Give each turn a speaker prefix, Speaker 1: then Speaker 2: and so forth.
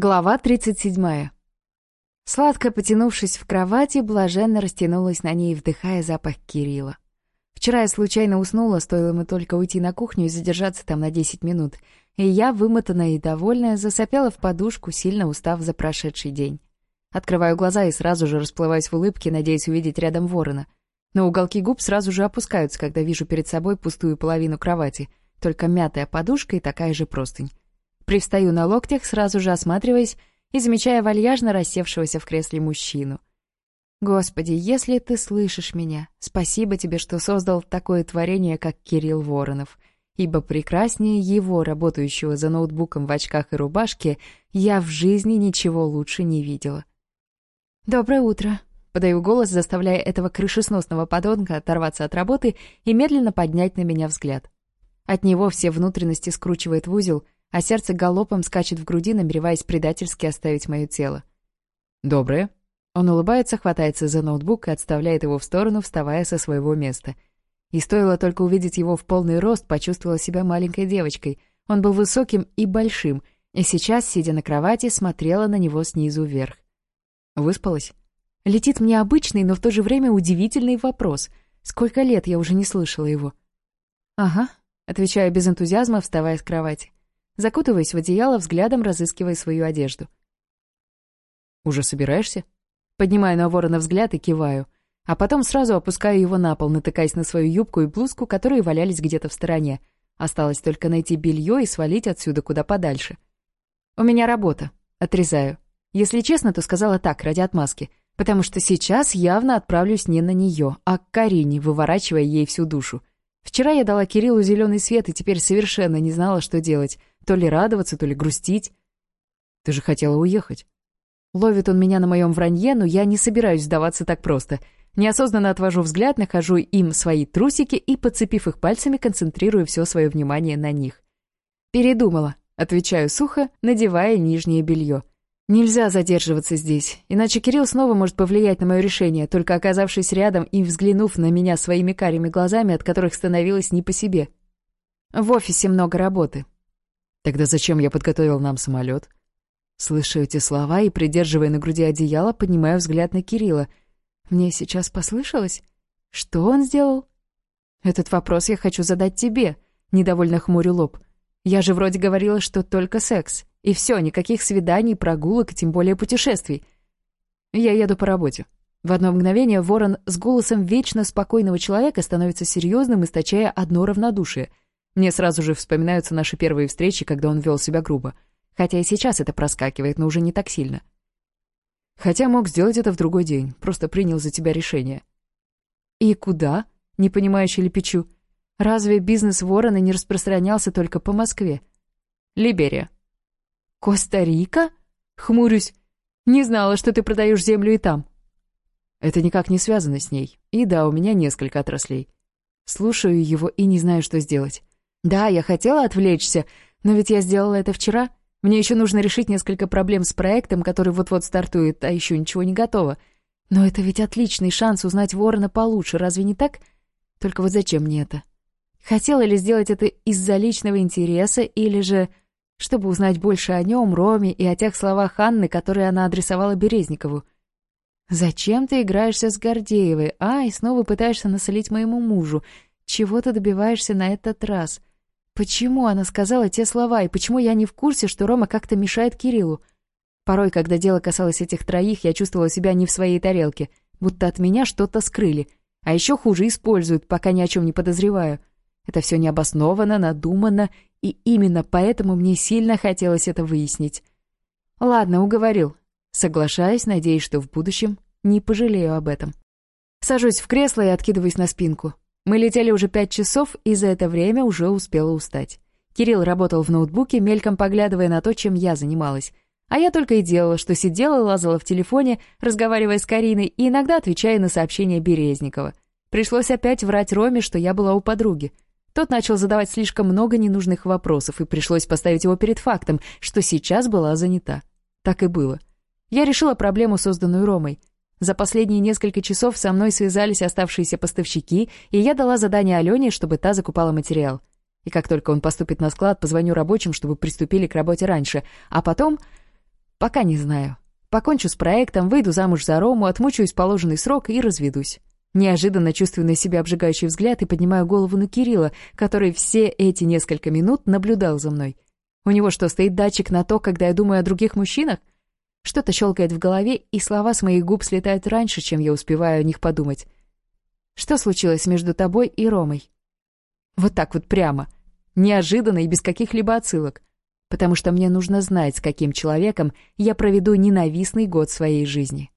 Speaker 1: Глава 37. Сладко потянувшись в кровати, блаженно растянулась на ней, вдыхая запах Кирилла. Вчера я случайно уснула, стоило мне только уйти на кухню и задержаться там на 10 минут, и я, вымотанная и довольная, засопела в подушку, сильно устав за прошедший день. Открываю глаза и сразу же расплываюсь в улыбке, надеясь увидеть рядом ворона. Но уголки губ сразу же опускаются, когда вижу перед собой пустую половину кровати, только мятая подушка и такая же простынь. Пристаю на локтях, сразу же осматриваясь и замечая вальяжно рассевшегося в кресле мужчину. «Господи, если ты слышишь меня, спасибо тебе, что создал такое творение, как Кирилл Воронов, ибо прекраснее его, работающего за ноутбуком в очках и рубашке, я в жизни ничего лучше не видела». «Доброе утро», — подаю голос, заставляя этого крышесносного подонка оторваться от работы и медленно поднять на меня взгляд. От него все внутренности скручивает в узел — а сердце галопом скачет в груди, намереваясь предательски оставить мое тело.
Speaker 2: «Доброе».
Speaker 1: Он улыбается, хватается за ноутбук и отставляет его в сторону, вставая со своего места. И стоило только увидеть его в полный рост, почувствовала себя маленькой девочкой. Он был высоким и большим, и сейчас, сидя на кровати, смотрела на него снизу вверх.
Speaker 2: «Выспалась?»
Speaker 1: Летит мне обычный, но в то же время удивительный вопрос. Сколько лет я уже не слышала его? «Ага», — отвечаю без энтузиазма, вставая с кровати закутываясь в одеяло, взглядом разыскивая свою одежду.
Speaker 2: «Уже собираешься?»
Speaker 1: Поднимаю на ворона взгляд и киваю, а потом сразу опускаю его на пол, натыкаясь на свою юбку и блузку, которые валялись где-то в стороне. Осталось только найти белье и свалить отсюда куда подальше. «У меня работа», — отрезаю. Если честно, то сказала так, ради отмазки, потому что сейчас явно отправлюсь не на нее, а к Карине, выворачивая ей всю душу. Вчера я дала Кириллу зеленый свет и теперь совершенно не знала, что делать. То ли радоваться, то ли грустить.
Speaker 2: Ты же хотела уехать.
Speaker 1: Ловит он меня на моем вранье, но я не собираюсь сдаваться так просто. Неосознанно отвожу взгляд, нахожу им свои трусики и, подцепив их пальцами, концентрирую все свое внимание на них. «Передумала», — отвечаю сухо, надевая нижнее белье. Нельзя задерживаться здесь, иначе Кирилл снова может повлиять на мое решение, только оказавшись рядом и взглянув на меня своими карими глазами, от которых становилось не по себе. В офисе много работы.
Speaker 2: Тогда зачем я подготовил нам самолет?
Speaker 1: Слышу эти слова и, придерживая на груди одеяло, поднимаю взгляд на Кирилла. Мне сейчас послышалось? Что он сделал? Этот вопрос я хочу задать тебе, недовольно хмурю лоб. Я же вроде И все, никаких свиданий, прогулок, тем более путешествий. Я еду по работе. В одно мгновение Ворон с голосом вечно спокойного человека становится серьезным, источая одно равнодушие. Мне сразу же вспоминаются наши первые встречи, когда он вел себя грубо. Хотя и сейчас это проскакивает, но уже не так сильно. Хотя мог сделать это в другой день, просто принял за тебя решение. «И куда?» — Не непонимающе лепечу. «Разве бизнес Ворона не распространялся только по Москве?» «Либерия», «Коста-Рика?» «Хмурюсь. Не знала, что ты продаешь землю и там».
Speaker 2: «Это никак не связано с ней. И да, у меня несколько отраслей.
Speaker 1: Слушаю его и не знаю, что сделать. Да, я хотела отвлечься, но ведь я сделала это вчера. Мне еще нужно решить несколько проблем с проектом, который вот-вот стартует, а еще ничего не готово. Но это ведь отличный шанс узнать Ворона получше, разве не так? Только вот зачем мне это? Хотела ли сделать это из-за личного интереса или же чтобы узнать больше о нем, Роме и о тех словах Анны, которые она адресовала Березникову. «Зачем ты играешься с Гордеевой, а, и снова пытаешься насолить моему мужу? Чего ты добиваешься на этот раз? Почему она сказала те слова, и почему я не в курсе, что Рома как-то мешает Кириллу? Порой, когда дело касалось этих троих, я чувствовала себя не в своей тарелке, будто от меня что-то скрыли, а еще хуже используют, пока ни о чем не подозреваю». Это все необоснованно, надуманно и именно поэтому мне сильно хотелось это выяснить. Ладно, уговорил. Соглашаюсь, надеюсь, что в будущем не пожалею об этом. Сажусь в кресло и откидываюсь на спинку. Мы летели уже пять часов, и за это время уже успела устать. Кирилл работал в ноутбуке, мельком поглядывая на то, чем я занималась. А я только и делала, что сидела, лазала в телефоне, разговаривая с Кариной и иногда отвечая на сообщения Березникова. Пришлось опять врать Роме, что я была у подруги — тот начал задавать слишком много ненужных вопросов, и пришлось поставить его перед фактом, что сейчас была занята. Так и было. Я решила проблему, созданную Ромой. За последние несколько часов со мной связались оставшиеся поставщики, и я дала задание Алене, чтобы та закупала материал. И как только он поступит на склад, позвоню рабочим, чтобы приступили к работе раньше. А потом... Пока не знаю. Покончу с проектом, выйду замуж за Рому, отмучаюсь положенный срок и разведусь. Неожиданно чувствую на себя обжигающий взгляд и поднимаю голову на Кирилла, который все эти несколько минут наблюдал за мной. У него что, стоит датчик на то, когда я думаю о других мужчинах? Что-то щелкает в голове, и слова с моих губ слетают раньше, чем я успеваю о них подумать. Что случилось между тобой и Ромой? Вот так вот прямо. Неожиданно и без каких-либо отсылок. Потому что мне нужно знать, с каким человеком я проведу ненавистный год своей жизни.